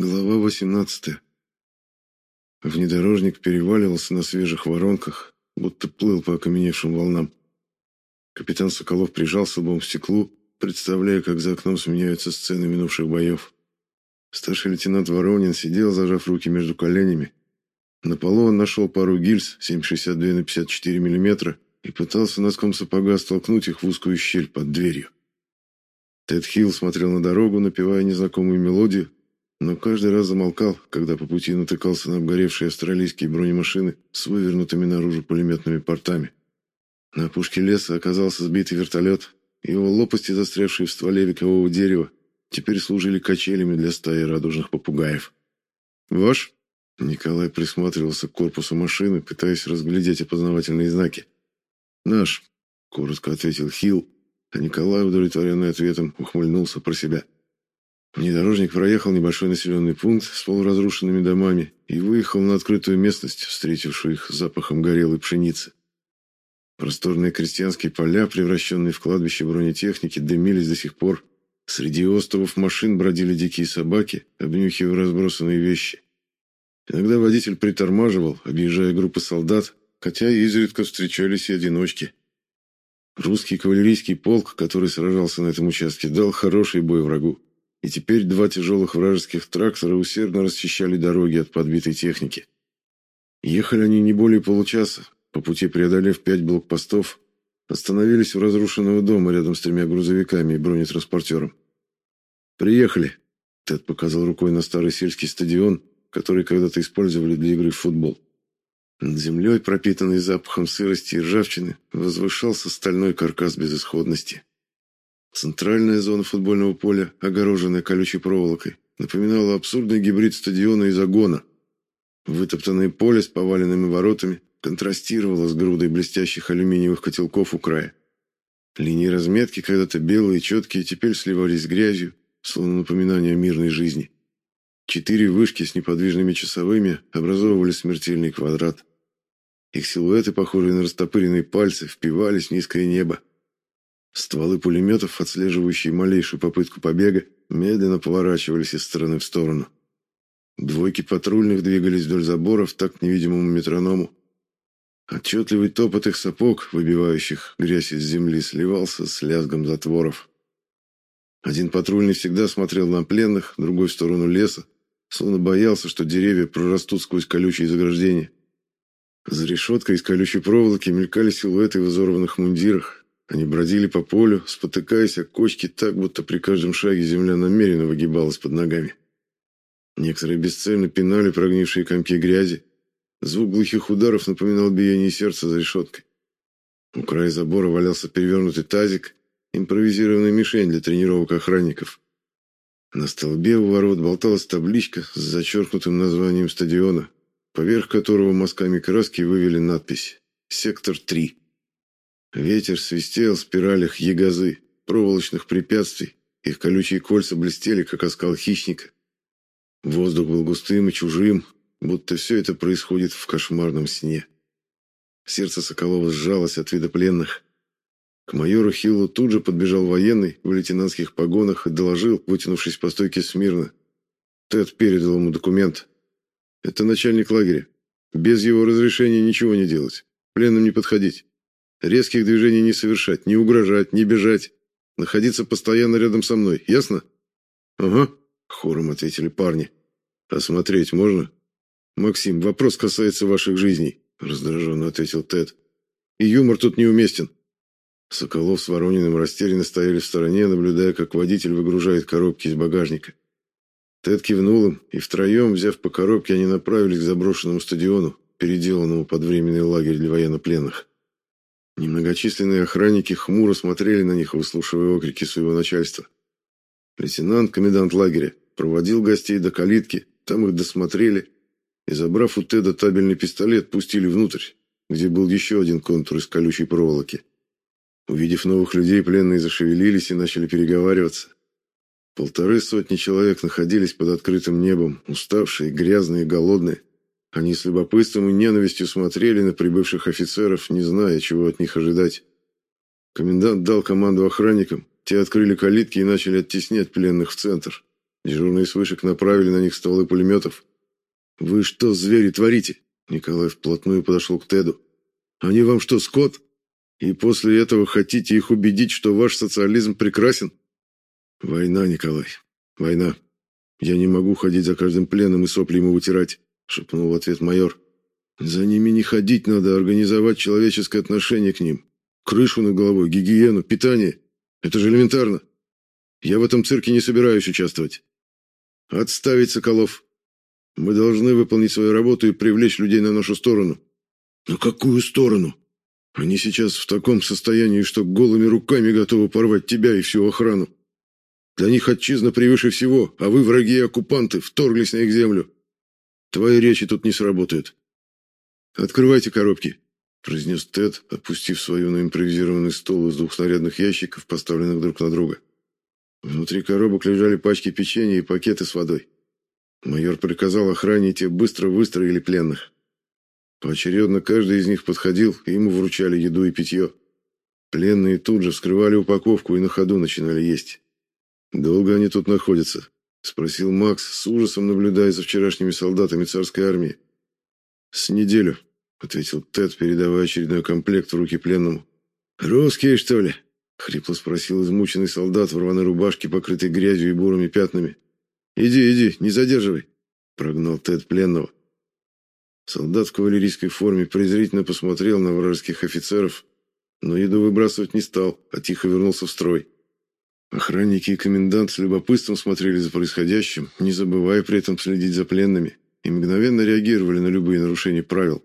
Глава 18. Внедорожник переваливался на свежих воронках, будто плыл по окаменевшим волнам. Капитан Соколов прижался лбом к стеклу, представляя, как за окном сменяются сцены минувших боев. Старший лейтенант Воронин сидел, зажав руки между коленями. На полу он нашел пару гильз 7,62 на 54 мм и пытался носком сапога столкнуть их в узкую щель под дверью. Тед Хилл смотрел на дорогу, напевая незнакомую мелодию, но каждый раз замолкал, когда по пути натыкался на обгоревшие австралийские бронемашины с вывернутыми наружу пулеметными портами. На опушке леса оказался сбитый вертолет, его лопасти, застрявшие в стволе векового дерева, теперь служили качелями для стаи радужных попугаев. «Ваш?» Николай присматривался к корпусу машины, пытаясь разглядеть опознавательные знаки. «Наш», — коротко ответил Хилл, а Николай, удовлетворенный ответом, ухмыльнулся про себя. Внедорожник проехал небольшой населенный пункт с полуразрушенными домами и выехал на открытую местность, встретившую их запахом горелой пшеницы. Просторные крестьянские поля, превращенные в кладбище бронетехники, дымились до сих пор. Среди островов машин бродили дикие собаки, обнюхивая разбросанные вещи. Иногда водитель притормаживал, объезжая группы солдат, хотя изредка встречались и одиночки. Русский кавалерийский полк, который сражался на этом участке, дал хороший бой врагу и теперь два тяжелых вражеских трактора усердно расчищали дороги от подбитой техники. Ехали они не более получаса, по пути преодолев пять блокпостов, остановились у разрушенного дома рядом с тремя грузовиками и бронетранспортером. «Приехали», — Тед показал рукой на старый сельский стадион, который когда-то использовали для игры в футбол. Над землей, пропитанной запахом сырости и ржавчины, возвышался стальной каркас безысходности. Центральная зона футбольного поля, огороженная колючей проволокой, напоминала абсурдный гибрид стадиона и загона. Вытоптанное поле с поваленными воротами контрастировало с грудой блестящих алюминиевых котелков у края. Линии разметки, когда-то белые и четкие, теперь сливались с грязью, словно напоминание о мирной жизни. Четыре вышки с неподвижными часовыми образовывали смертельный квадрат. Их силуэты, похожие на растопыренные пальцы, впивались в низкое небо. Стволы пулеметов, отслеживающие малейшую попытку побега, медленно поворачивались из стороны в сторону. Двойки патрульных двигались вдоль заборов так невидимому метроному. Отчетливый топот их сапог, выбивающих грязь из земли, сливался с лязгом затворов. Один патрульный всегда смотрел на пленных, другой в сторону леса, словно боялся, что деревья прорастут сквозь колючие заграждения. За решеткой из колючей проволоки мелькали силуэты в изорванных мундирах, они бродили по полю, спотыкаясь о кочки так, будто при каждом шаге земля намеренно выгибалась под ногами. Некоторые бесцельно пинали прогнившие комки грязи. Звук глухих ударов напоминал биение сердца за решеткой. У края забора валялся перевернутый тазик, импровизированная мишень для тренировок охранников. На столбе у ворот болталась табличка с зачеркнутым названием стадиона, поверх которого мазками краски вывели надпись «Сектор 3». Ветер свистел в спиралях ягозы, проволочных препятствий. Их колючие кольца блестели, как оскал хищника. Воздух был густым и чужим, будто все это происходит в кошмарном сне. Сердце Соколова сжалось от вида пленных. К майору Хиллу тут же подбежал военный в лейтенантских погонах и доложил, вытянувшись по стойке смирно. Тед передал ему документ. Это начальник лагеря. Без его разрешения ничего не делать. Пленным не подходить. Резких движений не совершать, не угрожать, не бежать. Находиться постоянно рядом со мной, ясно? Ага, хором ответили парни. Осмотреть можно? Максим, вопрос касается ваших жизней, раздраженно ответил Тед. И юмор тут неуместен. Соколов с Ворониным растерянно стояли в стороне, наблюдая, как водитель выгружает коробки из багажника. Тед кивнул им, и втроем, взяв по коробке, они направились к заброшенному стадиону, переделанному под временный лагерь для военнопленных. Немногочисленные охранники хмуро смотрели на них, выслушивая окрики своего начальства. Лейтенант, комендант лагеря, проводил гостей до калитки, там их досмотрели и, забрав у Теда табельный пистолет, пустили внутрь, где был еще один контур из колючей проволоки. Увидев новых людей, пленные зашевелились и начали переговариваться. Полторы сотни человек находились под открытым небом, уставшие, грязные, голодные. Они с любопытством и ненавистью смотрели на прибывших офицеров, не зная, чего от них ожидать. Комендант дал команду охранникам, те открыли калитки и начали оттеснять пленных в центр. Дежурные с вышек направили на них стволы пулеметов. «Вы что, звери, творите?» Николай вплотную подошел к Теду. «Они вам что, скот? И после этого хотите их убедить, что ваш социализм прекрасен?» «Война, Николай, война. Я не могу ходить за каждым пленным и сопли ему вытирать», шепнул в ответ майор. «За ними не ходить надо, организовать человеческое отношение к ним. Крышу над головой, гигиену, питание. Это же элементарно. Я в этом цирке не собираюсь участвовать. Отставить Соколов. Мы должны выполнить свою работу и привлечь людей на нашу сторону. На какую сторону? Они сейчас в таком состоянии, что голыми руками готовы порвать тебя и всю охрану. Для них отчизна превыше всего, а вы, враги и оккупанты, вторглись на их землю. Твои речи тут не сработают. Открывайте коробки, произнес Тед, опустив свою на импровизированный стол из двух снарядных ящиков, поставленных друг на друга. Внутри коробок лежали пачки печенья и пакеты с водой. Майор приказал охране, те быстро выстроили пленных. Поочередно каждый из них подходил, и ему вручали еду и питье. Пленные тут же вскрывали упаковку и на ходу начинали есть. «Долго они тут находятся?» — спросил Макс, с ужасом наблюдая за вчерашними солдатами царской армии. «С неделю», — ответил Тед, передавая очередной комплект в руки пленному. «Русские, что ли?» — хрипло спросил измученный солдат в рваной рубашке, покрытой грязью и бурыми пятнами. «Иди, иди, не задерживай», — прогнал Тед пленного. Солдат в кавалерийской форме презрительно посмотрел на вражеских офицеров, но еду выбрасывать не стал, а тихо вернулся в строй. Охранники и комендант с любопытством смотрели за происходящим, не забывая при этом следить за пленными, и мгновенно реагировали на любые нарушения правил.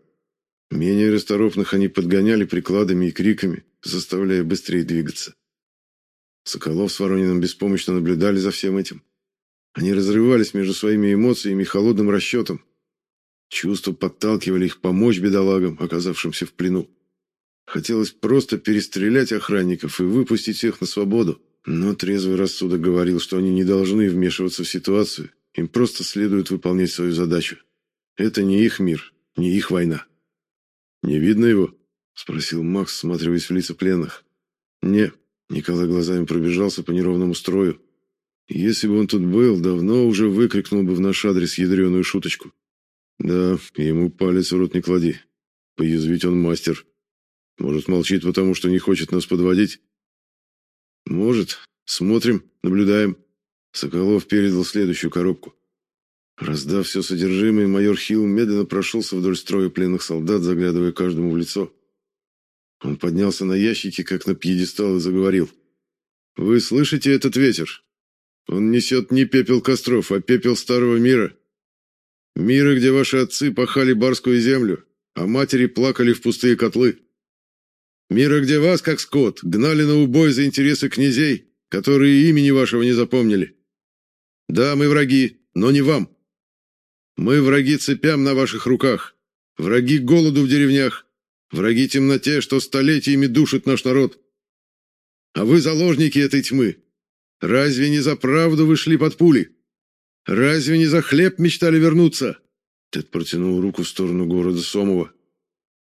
Менее расторопных они подгоняли прикладами и криками, заставляя быстрее двигаться. Соколов с Ворониным беспомощно наблюдали за всем этим. Они разрывались между своими эмоциями и холодным расчетом. Чувства подталкивали их помочь бедолагам, оказавшимся в плену. Хотелось просто перестрелять охранников и выпустить всех на свободу. Но трезвый рассудок говорил, что они не должны вмешиваться в ситуацию, им просто следует выполнять свою задачу. Это не их мир, не их война. «Не видно его?» — спросил Макс, всматриваясь в лица пленных. «Не». Николай глазами пробежался по неровному строю. Если бы он тут был, давно уже выкрикнул бы в наш адрес ядреную шуточку. Да, ему палец в рот не клади. Поязвить он мастер. Может, молчит, потому что не хочет нас подводить? Может. Смотрим, наблюдаем. Соколов передал следующую коробку. Раздав все содержимое, майор Хилл медленно прошелся вдоль строя пленных солдат, заглядывая каждому в лицо. Он поднялся на ящики, как на пьедестал, и заговорил. «Вы слышите этот ветер? Он несет не пепел костров, а пепел старого мира. Мира, где ваши отцы пахали барскую землю, а матери плакали в пустые котлы. Мира, где вас, как скот, гнали на убой за интересы князей, которые имени вашего не запомнили. Да, мы враги, но не вам. Мы враги цепям на ваших руках, враги голоду в деревнях, враги темноте, что столетиями душит наш народ. А вы заложники этой тьмы. Разве не за правду вы шли под пули? Разве не за хлеб мечтали вернуться? Тед протянул руку в сторону города Сомова.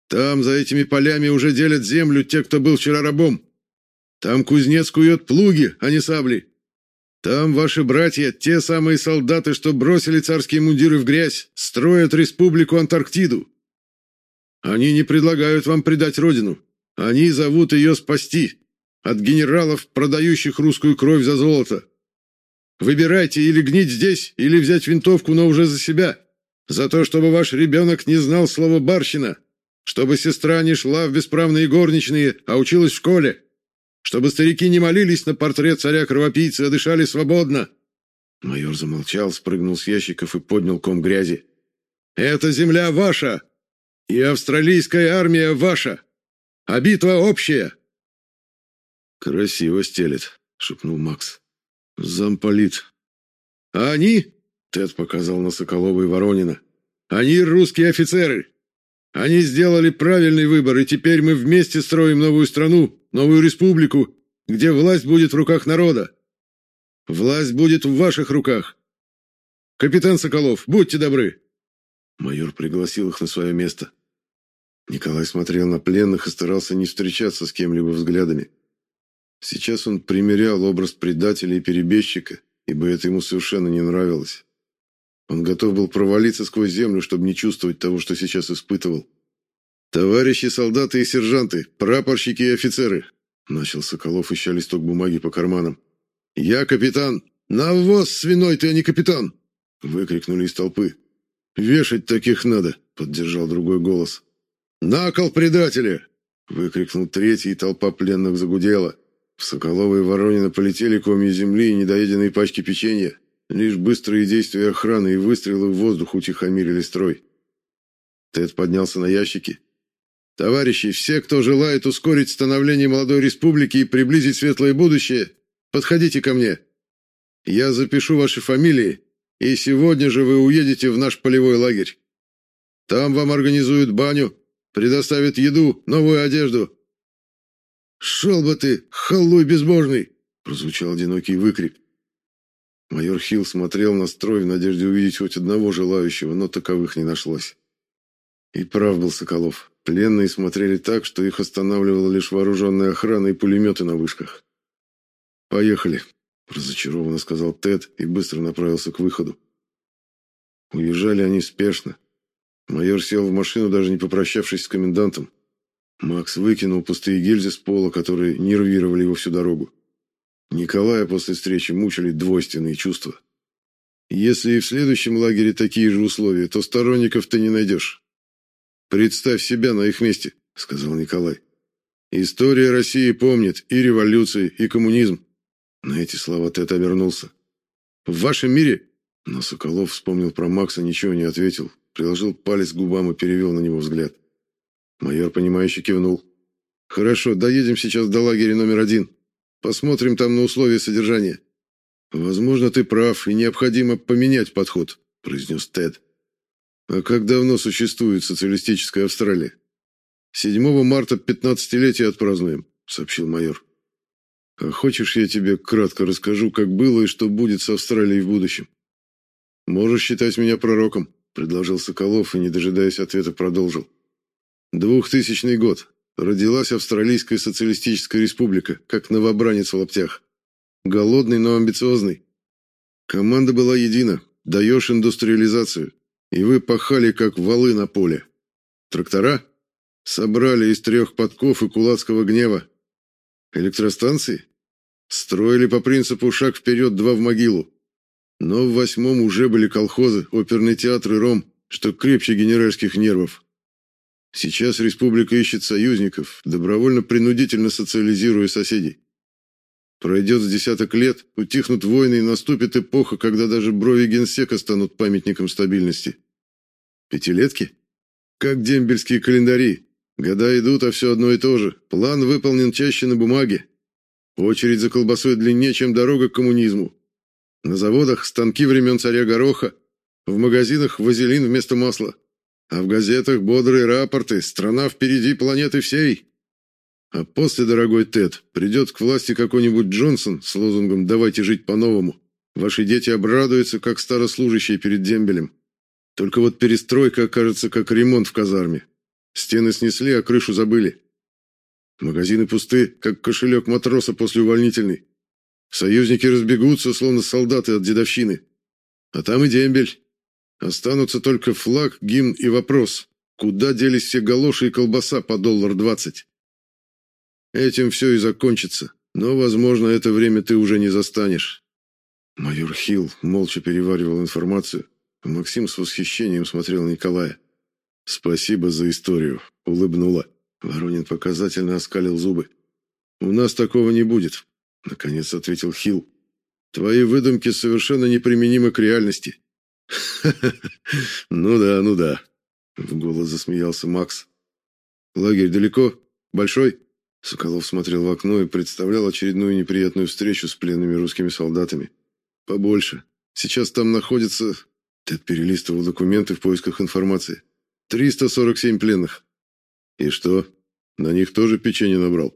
Там, за этими полями, уже делят землю те, кто был вчера рабом. Там кузнец кует плуги, а не сабли. Там ваши братья, те самые солдаты, что бросили царские мундиры в грязь, строят республику Антарктиду. Они не предлагают вам предать родину. Они зовут ее спасти. От генералов, продающих русскую кровь за золото. Выбирайте или гнить здесь, или взять винтовку, но уже за себя. За то, чтобы ваш ребенок не знал слова «барщина». Чтобы сестра не шла в бесправные горничные, а училась в школе. Чтобы старики не молились на портрет царя-кровопийцы, а дышали свободно!» Майор замолчал, спрыгнул с ящиков и поднял ком грязи. «Эта земля ваша! И австралийская армия ваша! А битва общая!» «Красиво стелет», — шепнул Макс. «Замполит». «А они?» — Тед показал на Соколова и Воронина. «Они русские офицеры. Они сделали правильный выбор, и теперь мы вместе строим новую страну, новую республику, где власть будет в руках народа. Власть будет в ваших руках. Капитан Соколов, будьте добры. Майор пригласил их на свое место. Николай смотрел на пленных и старался не встречаться с кем-либо взглядами. Сейчас он примерял образ предателя и перебежчика ибо это ему совершенно не нравилось. Он готов был провалиться сквозь землю, чтобы не чувствовать того, что сейчас испытывал. «Товарищи солдаты и сержанты, прапорщики и офицеры!» Начал Соколов, ища листок бумаги по карманам. «Я капитан! Навоз свиной ты, а не капитан!» Выкрикнули из толпы. «Вешать таких надо!» — поддержал другой голос. «На кол предателя!» — выкрикнул третий, и толпа пленных загудела. В Соколова и Воронина полетели комья земли и недоеденные пачки печенья. Лишь быстрые действия охраны и выстрелы в воздух утихомирили строй. Тед поднялся на ящики. «Товарищи, все, кто желает ускорить становление молодой республики и приблизить светлое будущее, подходите ко мне. Я запишу ваши фамилии, и сегодня же вы уедете в наш полевой лагерь. Там вам организуют баню, предоставят еду, новую одежду». «Шел бы ты, халуй безбожный!» — прозвучал одинокий выкрик. Майор Хилл смотрел на строй в надежде увидеть хоть одного желающего, но таковых не нашлось. И прав был Соколов. Пленные смотрели так, что их останавливала лишь вооруженная охрана и пулеметы на вышках. «Поехали», – разочарованно сказал Тед и быстро направился к выходу. Уезжали они спешно. Майор сел в машину, даже не попрощавшись с комендантом. Макс выкинул пустые гильзы с пола, которые нервировали его всю дорогу. Николая после встречи мучили двойственные чувства. Если и в следующем лагере такие же условия, то сторонников ты не найдешь. Представь себя на их месте, сказал Николай. История России помнит и революции, и коммунизм. На эти слова Тед обернулся. В вашем мире? Но Соколов вспомнил про Макса, ничего не ответил, приложил палец к губам и перевел на него взгляд. Майор, понимающе кивнул. Хорошо, доедем сейчас до лагеря номер один. Посмотрим там на условия содержания. Возможно, ты прав, и необходимо поменять подход, произнес Тед. А как давно существует социалистическая Австралия? 7 марта пятнадцатилетие отпразднуем, сообщил майор. А хочешь, я тебе кратко расскажу, как было и что будет с Австралией в будущем? Можешь считать меня пророком, предложил Соколов и, не дожидаясь ответа, продолжил. Двухтысячный год. Родилась Австралийская социалистическая республика, как новобранец в лаптях. Голодный, но амбициозный. Команда была едина. Даешь индустриализацию. И вы пахали, как валы на поле. Трактора? Собрали из трех подков и кулацкого гнева. Электростанции? Строили по принципу «шаг вперед, два в могилу». Но в восьмом уже были колхозы, оперный театр и ром, что крепче генеральских нервов. Сейчас республика ищет союзников, добровольно-принудительно социализируя соседей. Пройдет с десяток лет, утихнут войны и наступит эпоха, когда даже брови генсека станут памятником стабильности. Пятилетки? Как дембельские календари. Года идут, а все одно и то же. План выполнен чаще на бумаге. Очередь за колбасой длиннее, чем дорога к коммунизму. На заводах станки времен царя Гороха. В магазинах вазелин вместо масла. А в газетах бодрые рапорты «Страна впереди планеты всей». А после, дорогой Тед, придет к власти какой-нибудь Джонсон с лозунгом «Давайте жить по-новому». Ваши дети обрадуются, как старослужащие перед дембелем. Только вот перестройка окажется как ремонт в казарме. Стены снесли, а крышу забыли. Магазины пусты, как кошелек матроса после увольнительной. Союзники разбегутся, словно солдаты от дедовщины. А там и дембель. Останутся только флаг, гимн и вопрос, куда делись все галоши и колбаса по доллар двадцать. Этим все и закончится, но, возможно, это время ты уже не застанешь. Майор Хилл молча переваривал информацию, Максим с восхищением смотрел на Николая. «Спасибо за историю», — улыбнула. Воронин показательно оскалил зубы. «У нас такого не будет», — наконец ответил Хилл. «Твои выдумки совершенно неприменимы к реальности. Ну да, ну да. В голос засмеялся Макс. Лагерь далеко? Большой? Соколов смотрел в окно и представлял очередную неприятную встречу с пленными русскими солдатами. Побольше. Сейчас там находится... Тед перелистывал документы в поисках информации. 347 пленных. И что? На них тоже печенье набрал?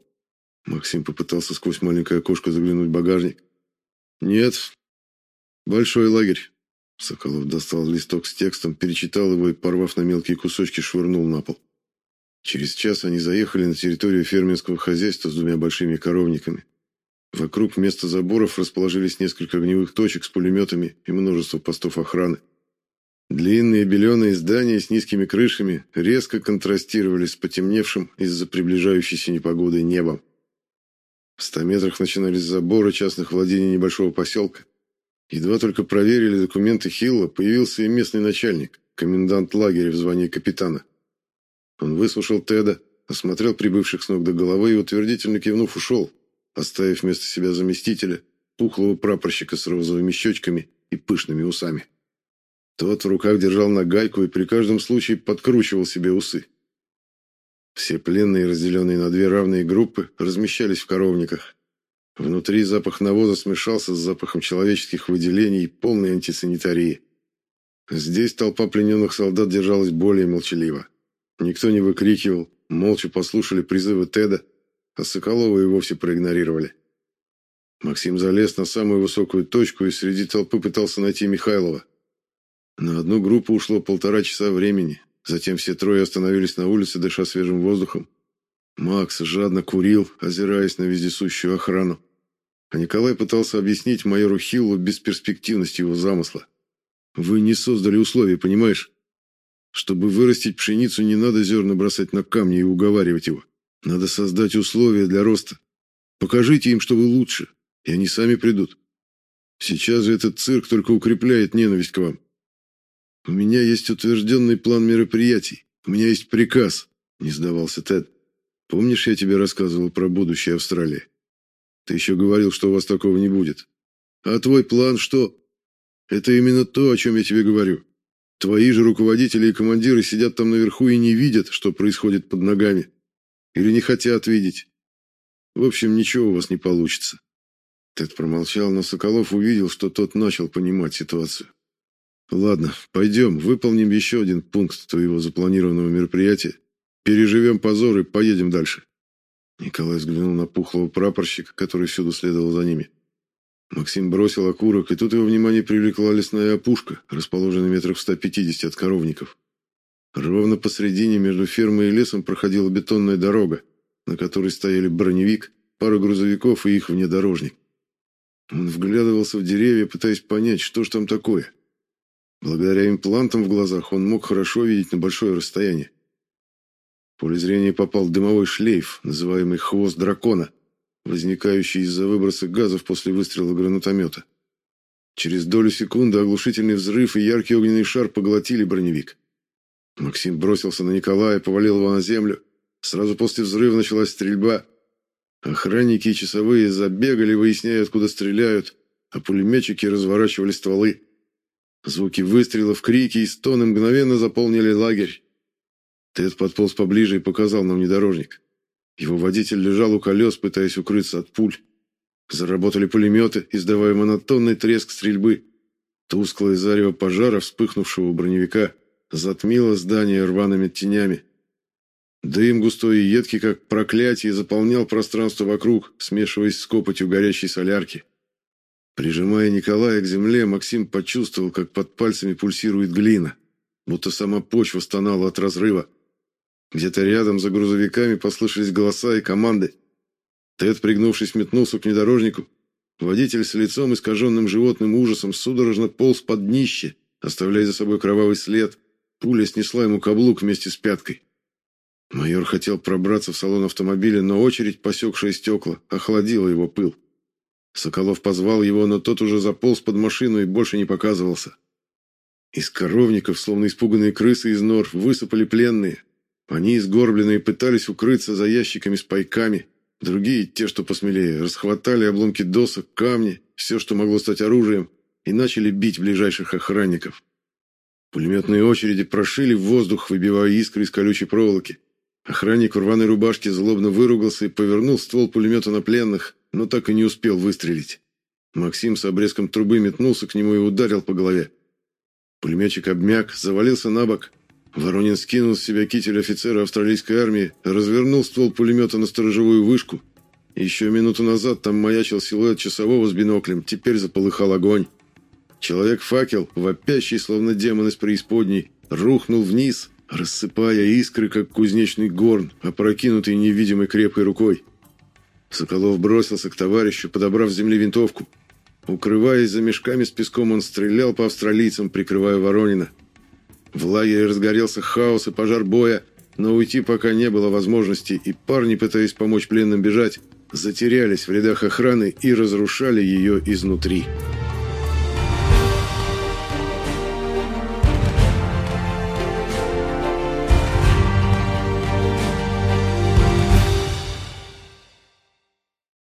Максим попытался сквозь маленькое окошко заглянуть в багажник. Нет. Большой лагерь. Соколов достал листок с текстом, перечитал его и, порвав на мелкие кусочки, швырнул на пол. Через час они заехали на территорию фермерского хозяйства с двумя большими коровниками. Вокруг вместо заборов расположились несколько огневых точек с пулеметами и множество постов охраны. Длинные беленые здания с низкими крышами резко контрастировали с потемневшим из-за приближающейся непогоды небом. В ста метрах начинались заборы частных владений небольшого поселка. Едва только проверили документы Хилла, появился и местный начальник, комендант лагеря в звании капитана. Он выслушал Теда, осмотрел прибывших с ног до головы и, утвердительно кивнув, ушел, оставив вместо себя заместителя, пухлого прапорщика с розовыми щечками и пышными усами. Тот в руках держал нагайку и при каждом случае подкручивал себе усы. Все пленные, разделенные на две равные группы, размещались в коровниках. Внутри запах навоза смешался с запахом человеческих выделений и полной антисанитарии. Здесь толпа плененных солдат держалась более молчаливо. Никто не выкрикивал, молча послушали призывы Теда, а Соколова и вовсе проигнорировали. Максим залез на самую высокую точку и среди толпы пытался найти Михайлова. На одну группу ушло полтора часа времени. Затем все трое остановились на улице, дыша свежим воздухом. Макс жадно курил, озираясь на вездесущую охрану. А Николай пытался объяснить майору Хиллу бесперспективность его замысла. «Вы не создали условия, понимаешь? Чтобы вырастить пшеницу, не надо зерна бросать на камни и уговаривать его. Надо создать условия для роста. Покажите им, что вы лучше, и они сами придут. Сейчас же этот цирк только укрепляет ненависть к вам. У меня есть утвержденный план мероприятий. У меня есть приказ, не сдавался Тед. Помнишь, я тебе рассказывал про будущее Австралии? Ты еще говорил, что у вас такого не будет. А твой план что? Это именно то, о чем я тебе говорю. Твои же руководители и командиры сидят там наверху и не видят, что происходит под ногами. Или не хотят видеть. В общем, ничего у вас не получится. Тед промолчал, но Соколов увидел, что тот начал понимать ситуацию. Ладно, пойдем, выполним еще один пункт твоего запланированного мероприятия, переживем позор и поедем дальше. Николай взглянул на пухлого прапорщика, который всюду следовал за ними. Максим бросил окурок, и тут его внимание привлекла лесная опушка, расположенная метров в 150 от коровников. Ровно посредине между фермой и лесом проходила бетонная дорога, на которой стояли броневик, пара грузовиков и их внедорожник. Он вглядывался в деревья, пытаясь понять, что ж там такое. Благодаря имплантам в глазах он мог хорошо видеть на большое расстояние. Поле зрения попал дымовой шлейф, называемый «хвост дракона», возникающий из-за выброса газов после выстрела гранатомета. Через долю секунды оглушительный взрыв и яркий огненный шар поглотили броневик. Максим бросился на Николая, повалил его на землю. Сразу после взрыва началась стрельба. Охранники и часовые забегали, выясняя, откуда стреляют, а пулеметчики разворачивали стволы. Звуки выстрелов, крики и стоны мгновенно заполнили лагерь. Тед подполз поближе и показал нам внедорожник. Его водитель лежал у колес, пытаясь укрыться от пуль. Заработали пулеметы, издавая монотонный треск стрельбы. Тусклое зарево пожара, вспыхнувшего у броневика, затмило здание рваными тенями. Дым густой и едкий, как проклятие, заполнял пространство вокруг, смешиваясь с копотью горящей солярки. Прижимая Николая к земле, Максим почувствовал, как под пальцами пульсирует глина, будто сама почва стонала от разрыва. Где-то рядом за грузовиками послышались голоса и команды. Тед, пригнувшись, метнулся к внедорожнику. Водитель с лицом, искаженным животным ужасом, судорожно полз под днище, оставляя за собой кровавый след. Пуля снесла ему каблук вместе с пяткой. Майор хотел пробраться в салон автомобиля, но очередь, посекшая стекла, охладила его пыл. Соколов позвал его, но тот уже заполз под машину и больше не показывался. Из коровников, словно испуганные крысы из нор, высыпали пленные. Они, сгорбленные, пытались укрыться за ящиками с пайками. Другие, те, что посмелее, расхватали обломки досок, камни, все, что могло стать оружием, и начали бить ближайших охранников. Пулеметные очереди прошили в воздух, выбивая искры из колючей проволоки. Охранник в рваной рубашке злобно выругался и повернул ствол пулемета на пленных, но так и не успел выстрелить. Максим с обрезком трубы метнулся к нему и ударил по голове. Пулеметчик обмяк, завалился на бок, Воронин скинул с себя китель офицера австралийской армии, развернул ствол пулемета на сторожевую вышку. Еще минуту назад там маячил силуэт часового с биноклем, теперь заполыхал огонь. Человек-факел, вопящий, словно демон из преисподней, рухнул вниз, рассыпая искры, как кузнечный горн, опрокинутый невидимой крепкой рукой. Соколов бросился к товарищу, подобрав с земли винтовку. Укрываясь за мешками с песком, он стрелял по австралийцам, прикрывая Воронина. В лагере разгорелся хаос и пожар боя, но уйти пока не было возможности, и парни, пытаясь помочь пленным бежать, затерялись в рядах охраны и разрушали ее изнутри.